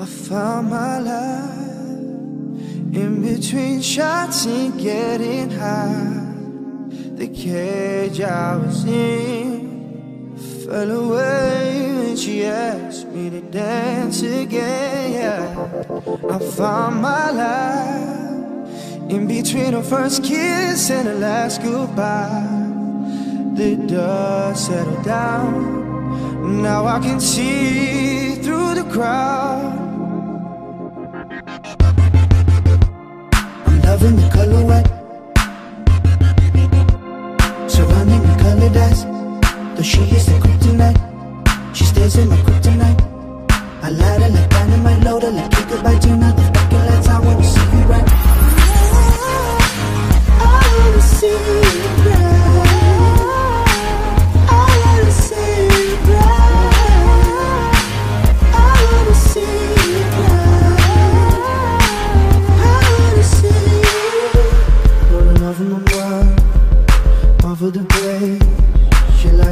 I found my life in between shots and getting high. The cage I was in fell away when she asked me to dance again. Yeah. I found my life in between her first kiss and her last goodbye. The dust settled down. Now I can see through the crowd. Loving the color white. Surrounding me colored eyes. Though she is the kryptonite. She stays in my kryptonite. I light her like dynamite, load her like gigabyte. Turn out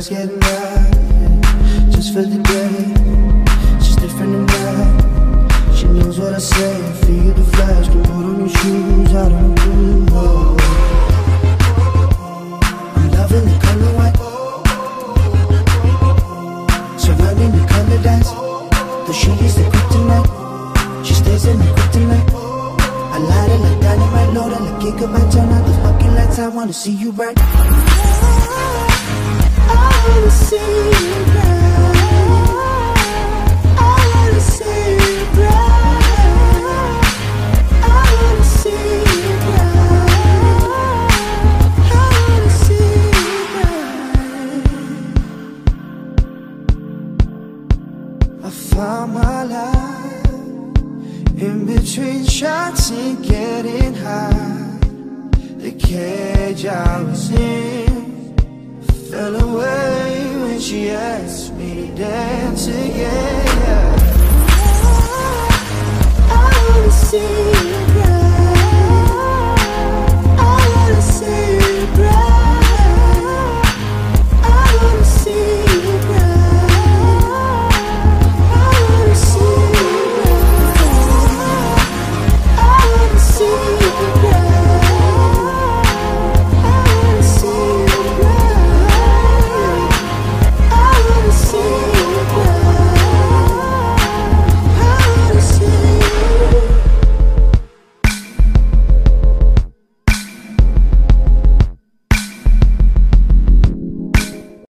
She getting right, just for the day. She's different than that. She knows what I say. Feel the flash, can put on your shoes, I don't do more. I'm loving the color white. Surrounding the color dance. Though she is the kryptonite. She stays in the kryptonite. I light her like dynamite, load her like gigabyte. Turn out the fucking lights, I wanna see you right. Found my life in between shots and getting high. The cage I was in fell away she asked me to dance again. I wanna see